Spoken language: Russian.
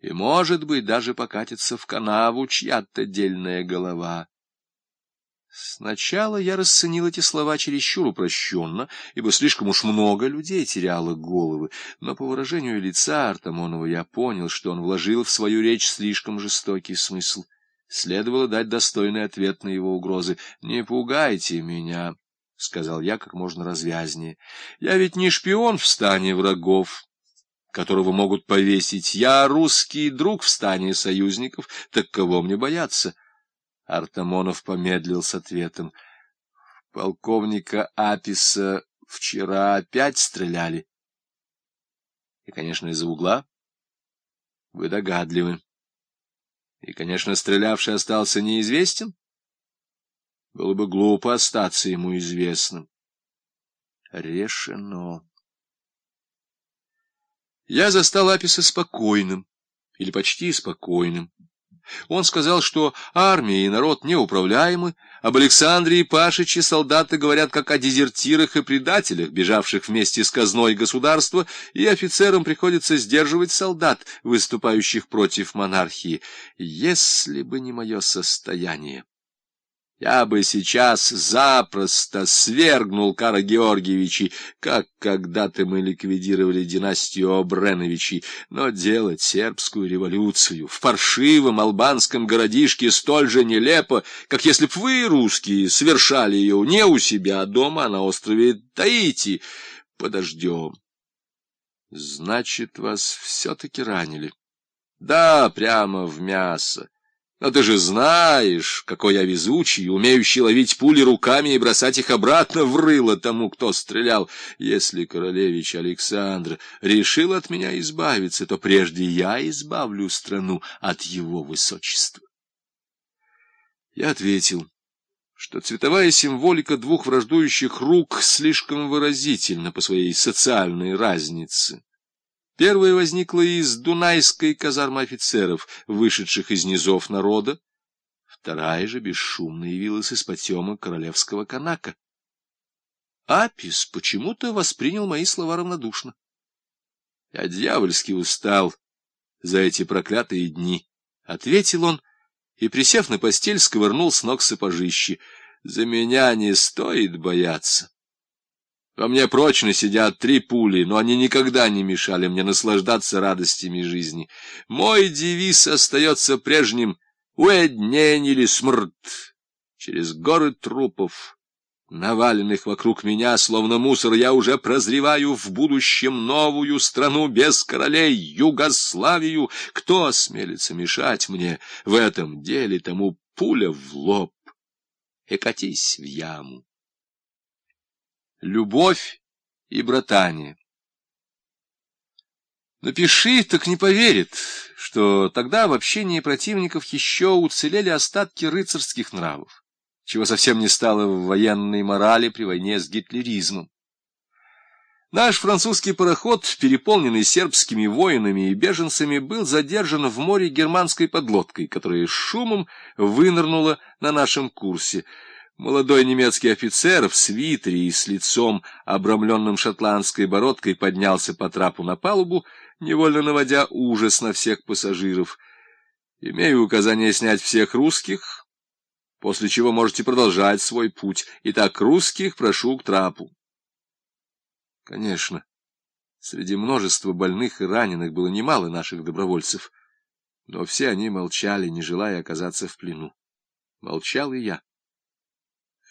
и, может быть, даже покатится в канаву чья-то дельная голова. Сначала я расценил эти слова чересчур упрощенно, ибо слишком уж много людей теряло головы, но по выражению лица Артамонова я понял, что он вложил в свою речь слишком жестокий смысл. Следовало дать достойный ответ на его угрозы. «Не пугайте меня», — сказал я как можно развязнее. «Я ведь не шпион в стане врагов» которого могут повесить. Я русский друг в стане союзников, так кого мне бояться? Артамонов помедлил с ответом. Полковника Аписа вчера опять стреляли. И, конечно, из-за угла. Вы догадливы. И, конечно, стрелявший остался неизвестен. Было бы глупо остаться ему известным. Решено. Я застал Аписа спокойным, или почти спокойным. Он сказал, что армия и народ неуправляемы, об Александре и Пашиче солдаты говорят как о дезертирах и предателях, бежавших вместе с казной государства, и офицерам приходится сдерживать солдат, выступающих против монархии. Если бы не мое состояние! Я бы сейчас запросто свергнул Кара Георгиевичей, как когда-то мы ликвидировали династию Обреновичей, но делать сербскую революцию в паршивом албанском городишке столь же нелепо, как если б вы, русские, совершали ее не у себя дома, а на острове Таити. Подождем. Значит, вас все-таки ранили. Да, прямо в мясо. Но ты же знаешь, какой я везучий, умеющий ловить пули руками и бросать их обратно в рыло тому, кто стрелял. Если королевич Александр решил от меня избавиться, то прежде я избавлю страну от его высочества. Я ответил, что цветовая символика двух враждующих рук слишком выразительна по своей социальной разнице. Первая возникла из дунайской казармы офицеров, вышедших из низов народа. Вторая же бесшумно явилась из потемок королевского канака. Апис почему-то воспринял мои слова равнодушно. Я дьявольски устал за эти проклятые дни, — ответил он, и, присев на постель, сковырнул с ног сапожищи. За меня не стоит бояться. Во мне прочно сидят три пули, но они никогда не мешали мне наслаждаться радостями жизни. Мой девиз остается прежним «Уэднень или смрт» через горы трупов, наваленных вокруг меня, словно мусор, я уже прозреваю в будущем новую страну без королей, Югославию. Кто осмелится мешать мне в этом деле, тому пуля в лоб и катись в яму. Любовь и братание. Напиши, так не поверит, что тогда в общении противников еще уцелели остатки рыцарских нравов, чего совсем не стало в военной морали при войне с гитлеризмом. Наш французский пароход, переполненный сербскими воинами и беженцами, был задержан в море германской подлодкой, которая шумом вынырнула на нашем курсе — Молодой немецкий офицер в свитере и с лицом, обрамленным шотландской бородкой, поднялся по трапу на палубу, невольно наводя ужас на всех пассажиров. «Имею указание снять всех русских, после чего можете продолжать свой путь. Итак, русских прошу к трапу». Конечно, среди множества больных и раненых было немало наших добровольцев, но все они молчали, не желая оказаться в плену. Молчал и я.